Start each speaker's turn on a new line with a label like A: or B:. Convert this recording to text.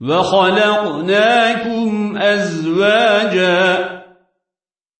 A: وخلقناكم أزواجا